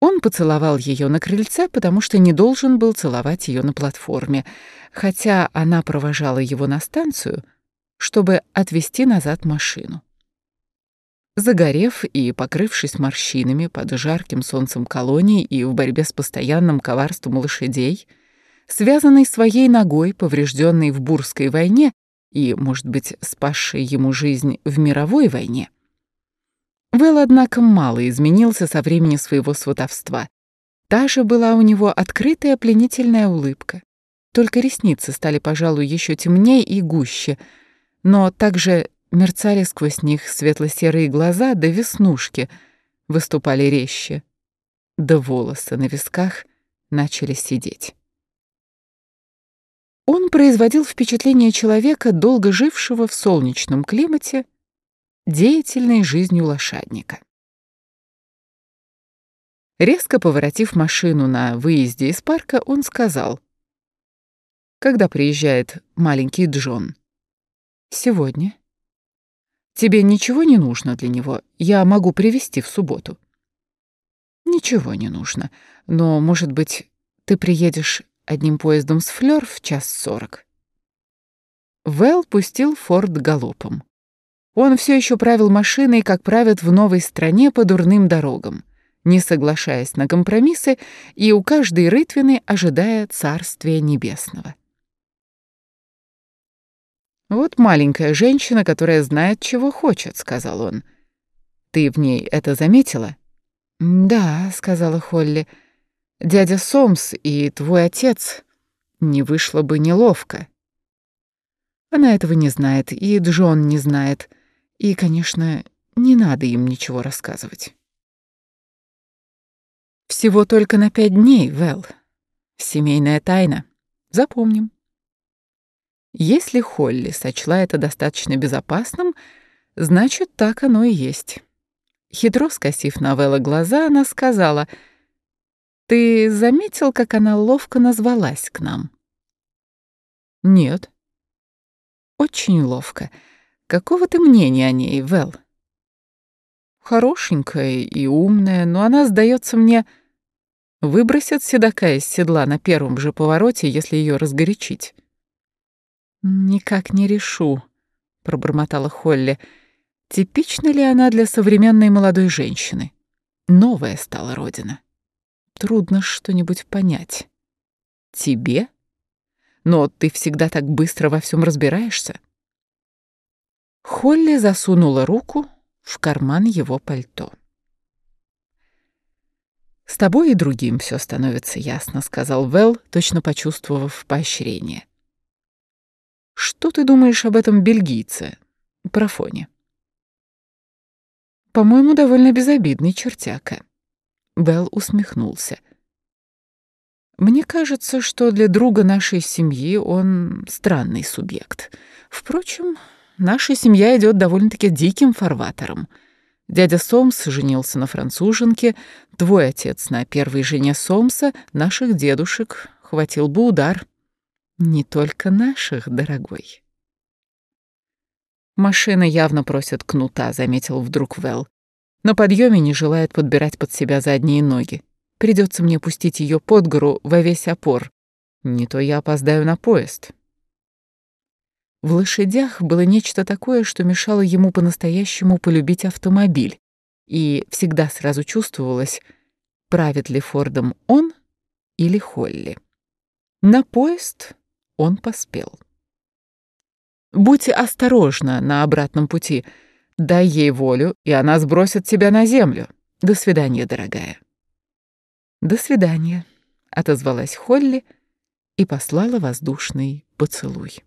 Он поцеловал ее на крыльце, потому что не должен был целовать ее на платформе, хотя она провожала его на станцию, чтобы отвезти назад машину. Загорев и покрывшись морщинами под жарким солнцем колонии и в борьбе с постоянным коварством лошадей, связанный своей ногой, поврежденной в Бурской войне и, может быть, спасшей ему жизнь в мировой войне, Вэл, однако, мало изменился со времени своего сватовства. Та же была у него открытая пленительная улыбка. Только ресницы стали, пожалуй, еще темнее и гуще, но также мерцали сквозь них светло-серые глаза, да веснушки выступали резче, да волосы на висках начали сидеть. Он производил впечатление человека, долго жившего в солнечном климате, деятельной жизнью лошадника. Резко поворотив машину на выезде из парка, он сказал, «Когда приезжает маленький Джон?» «Сегодня». «Тебе ничего не нужно для него? Я могу привезти в субботу». «Ничего не нужно. Но, может быть, ты приедешь одним поездом с Флёр в час сорок?» Вэл пустил Форд галопом. Он все еще правил машиной, как правят в новой стране по дурным дорогам, не соглашаясь на компромиссы и у каждой рытвины ожидая Царствия Небесного. «Вот маленькая женщина, которая знает, чего хочет», — сказал он. «Ты в ней это заметила?» «Да», — сказала Холли. «Дядя Сомс и твой отец не вышло бы неловко». Она этого не знает, и Джон не знает. И, конечно, не надо им ничего рассказывать. Всего только на пять дней, Вэл. Семейная тайна. Запомним. Если Холли сочла это достаточно безопасным, значит, так оно и есть. Хитро скосив на Вэлла глаза, она сказала, «Ты заметил, как она ловко назвалась к нам?» «Нет». «Очень ловко. Какого ты мнения о ней, Вэл? Хорошенькая и умная, но она, сдается мне, выбросит седока из седла на первом же повороте, если ее разгорячить. «Никак не решу», — пробормотала Холли. «Типична ли она для современной молодой женщины? Новая стала родина. Трудно что-нибудь понять. Тебе? Но ты всегда так быстро во всем разбираешься. Холли засунула руку в карман его пальто. «С тобой и другим все становится ясно», — сказал Вэл, точно почувствовав поощрение. «Что ты думаешь об этом бельгийце, Профоне?» «По-моему, довольно безобидный чертяка». Вэл усмехнулся. «Мне кажется, что для друга нашей семьи он странный субъект. Впрочем, наша семья идет довольно-таки диким фарватером. Дядя Сомс женился на француженке, твой отец на первой жене Сомса, наших дедушек хватил бы удар. Не только наших, дорогой. Машина явно просит кнута, заметил вдруг Вэл. На подъеме не желает подбирать под себя задние ноги. Придется мне пустить ее под гору во весь опор. Не то я опоздаю на поезд. В лошадях было нечто такое, что мешало ему по-настоящему полюбить автомобиль, и всегда сразу чувствовалось, правит ли Фордом он или Холли. На поезд он поспел. «Будь осторожна на обратном пути. Дай ей волю, и она сбросит тебя на землю. До свидания, дорогая». «До свидания», — отозвалась Холли и послала воздушный поцелуй.